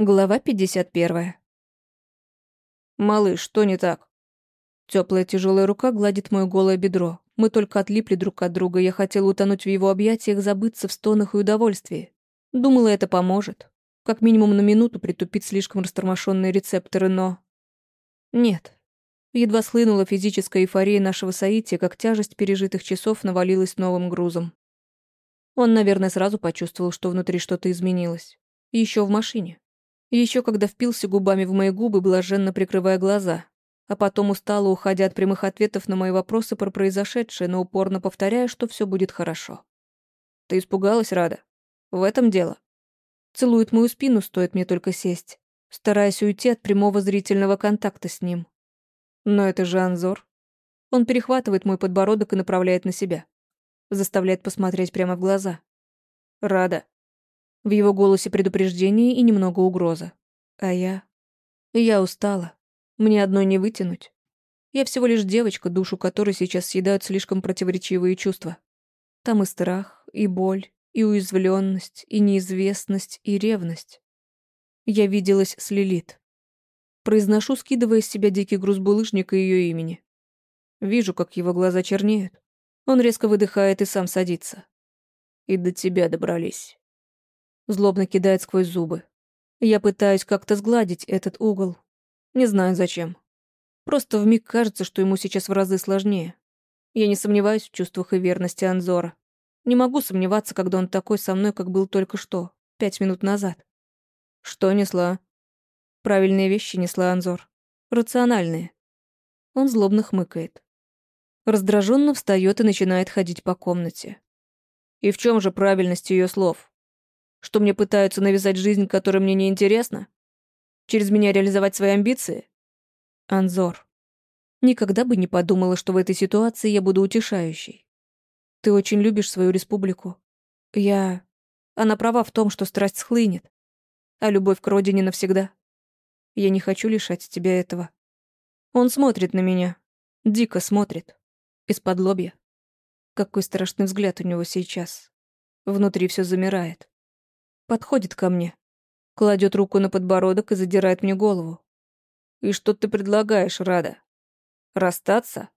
Глава 51. «Малыш, что не так?» Теплая тяжелая рука гладит мое голое бедро. Мы только отлипли друг от друга, я хотела утонуть в его объятиях, забыться в стонах и удовольствии. Думала, это поможет. Как минимум на минуту притупить слишком растормошенные рецепторы, но... Нет. Едва схлынула физическая эйфория нашего соития, как тяжесть пережитых часов навалилась новым грузом. Он, наверное, сразу почувствовал, что внутри что-то изменилось. Еще в машине. Еще когда впился губами в мои губы, блаженно прикрывая глаза, а потом устало уходя от прямых ответов на мои вопросы про произошедшее, но упорно повторяя, что все будет хорошо. «Ты испугалась, Рада? В этом дело?» Целует мою спину, стоит мне только сесть, стараясь уйти от прямого зрительного контакта с ним. Но это же Анзор. Он перехватывает мой подбородок и направляет на себя. Заставляет посмотреть прямо в глаза. «Рада, в его голосе предупреждение и немного угроза. А я... Я устала. Мне одной не вытянуть. Я всего лишь девочка, душу которой сейчас съедают слишком противоречивые чувства. Там и страх, и боль, и уязвленность, и неизвестность, и ревность. Я виделась с Лилит. Произношу, скидывая с себя дикий груз булыжника ее имени. Вижу, как его глаза чернеют. Он резко выдыхает и сам садится. И до тебя добрались. Злобно кидает сквозь зубы. Я пытаюсь как-то сгладить этот угол. Не знаю зачем. Просто вмиг кажется, что ему сейчас в разы сложнее. Я не сомневаюсь в чувствах и верности Анзора. Не могу сомневаться, когда он такой со мной, как был только что, пять минут назад. Что несла? Правильные вещи несла Анзор. Рациональные. Он злобно хмыкает. Раздраженно встает и начинает ходить по комнате. И в чем же правильность ее слов? Что мне пытаются навязать жизнь, которая мне не интересна? Через меня реализовать свои амбиции? Анзор. Никогда бы не подумала, что в этой ситуации я буду утешающей. Ты очень любишь свою республику. Я... Она права в том, что страсть схлынет, а любовь к родине навсегда. Я не хочу лишать тебя этого. Он смотрит на меня. Дико смотрит. Из-под лобья. Какой страшный взгляд у него сейчас. Внутри все замирает. Подходит ко мне. Кладет руку на подбородок и задирает мне голову. «И что ты предлагаешь, Рада? Расстаться?»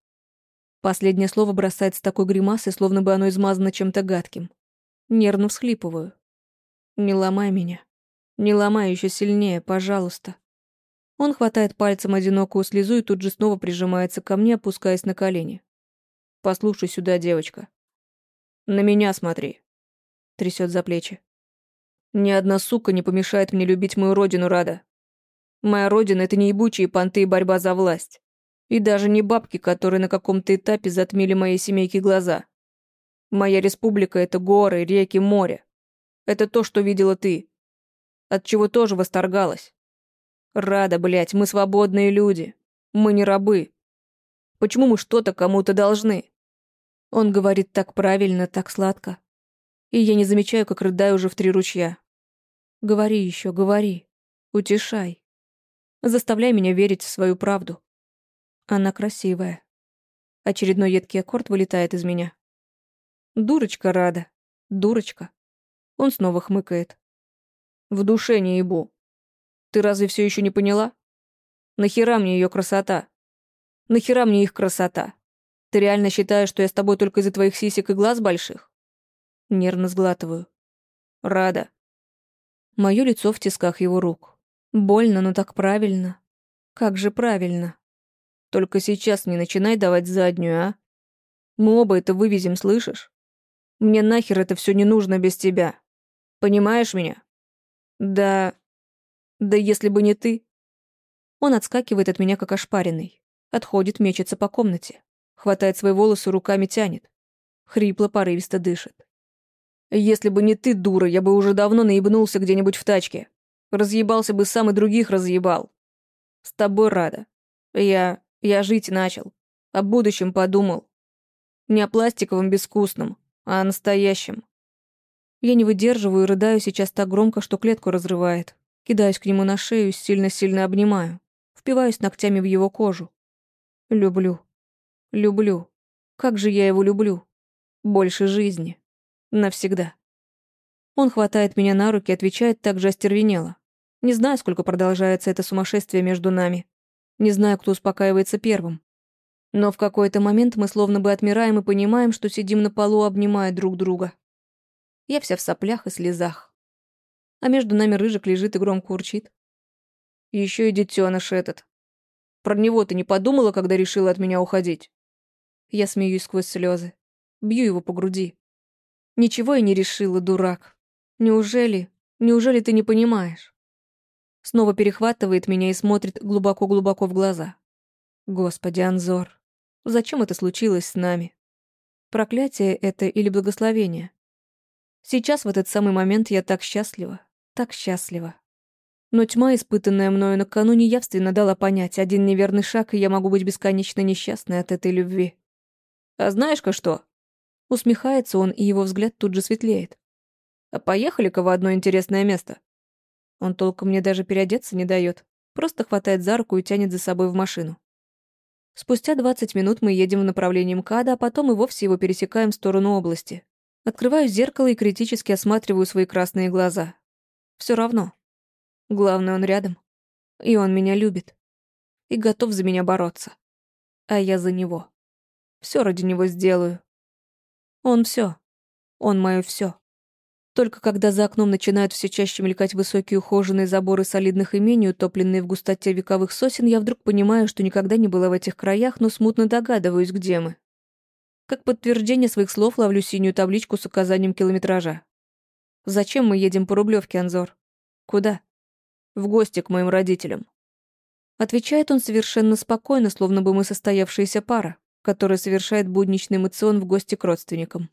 Последнее слово бросает с такой гримасой, словно бы оно измазано чем-то гадким. Нервно всхлипываю. «Не ломай меня. Не ломай еще сильнее, пожалуйста». Он хватает пальцем одинокую слезу и тут же снова прижимается ко мне, опускаясь на колени. «Послушай сюда, девочка. На меня смотри». Трясет за плечи. Ни одна сука не помешает мне любить мою родину, Рада. Моя родина — это не ебучие понты и борьба за власть. И даже не бабки, которые на каком-то этапе затмили моей семейке глаза. Моя республика — это горы, реки, море. Это то, что видела ты. От чего тоже восторгалась. Рада, блядь, мы свободные люди. Мы не рабы. Почему мы что-то кому-то должны? Он говорит так правильно, так сладко и я не замечаю, как рыдаю уже в три ручья. Говори еще, говори. Утешай. Заставляй меня верить в свою правду. Она красивая. Очередной едкий аккорд вылетает из меня. Дурочка рада. Дурочка. Он снова хмыкает. В душе не ебу. Ты разве все еще не поняла? Нахера мне ее красота? Нахера мне их красота? Ты реально считаешь, что я с тобой только из-за твоих сисек и глаз больших? Нервно сглатываю. Рада. Мое лицо в тисках его рук. Больно, но так правильно. Как же правильно. Только сейчас не начинай давать заднюю, а? Мы оба это вывезем, слышишь? Мне нахер это все не нужно без тебя. Понимаешь меня? Да... Да если бы не ты... Он отскакивает от меня, как ошпаренный. Отходит, мечется по комнате. Хватает свои волосы, руками тянет. Хрипло, порывисто дышит. Если бы не ты, дура, я бы уже давно наебнулся где-нибудь в тачке. Разъебался бы сам и других разъебал. С тобой рада. Я... я жить начал. О будущем подумал. Не о пластиковом безвкусном, а о настоящем. Я не выдерживаю и рыдаю сейчас так громко, что клетку разрывает. Кидаюсь к нему на шею, сильно-сильно обнимаю. Впиваюсь ногтями в его кожу. Люблю. Люблю. Как же я его люблю. Больше жизни. Навсегда. Он хватает меня на руки, отвечает так же остервенело. Не знаю, сколько продолжается это сумасшествие между нами. Не знаю, кто успокаивается первым. Но в какой-то момент мы словно бы отмираем и понимаем, что сидим на полу, обнимая друг друга. Я вся в соплях и слезах. А между нами рыжик лежит и громко урчит. Еще и детеныш этот. Про него ты не подумала, когда решила от меня уходить? Я смеюсь сквозь слезы. Бью его по груди. Ничего я не решила, дурак. Неужели, неужели ты не понимаешь? Снова перехватывает меня и смотрит глубоко-глубоко в глаза. Господи, Анзор, зачем это случилось с нами? Проклятие это или благословение? Сейчас, в этот самый момент, я так счастлива, так счастлива. Но тьма, испытанная мною накануне, явственно дала понять, один неверный шаг, и я могу быть бесконечно несчастной от этой любви. «А знаешь-ка что?» Усмехается он, и его взгляд тут же светлеет. «А поехали-ка в одно интересное место?» Он толком мне даже переодеться не дает, просто хватает за руку и тянет за собой в машину. Спустя 20 минут мы едем в направлении МКАДа, а потом и вовсе его пересекаем в сторону области. Открываю зеркало и критически осматриваю свои красные глаза. Все равно. Главное, он рядом. И он меня любит. И готов за меня бороться. А я за него. Все ради него сделаю. Он все. Он мое все. Только когда за окном начинают все чаще мелькать высокие ухоженные заборы солидных имений, утопленные в густоте вековых сосен, я вдруг понимаю, что никогда не была в этих краях, но смутно догадываюсь, где мы. Как подтверждение своих слов ловлю синюю табличку с указанием километража. Зачем мы едем по Рублевке, Анзор? Куда? В гости к моим родителям. Отвечает он совершенно спокойно, словно бы мы состоявшаяся пара, которая совершает будничный эмоцион в гости к родственникам.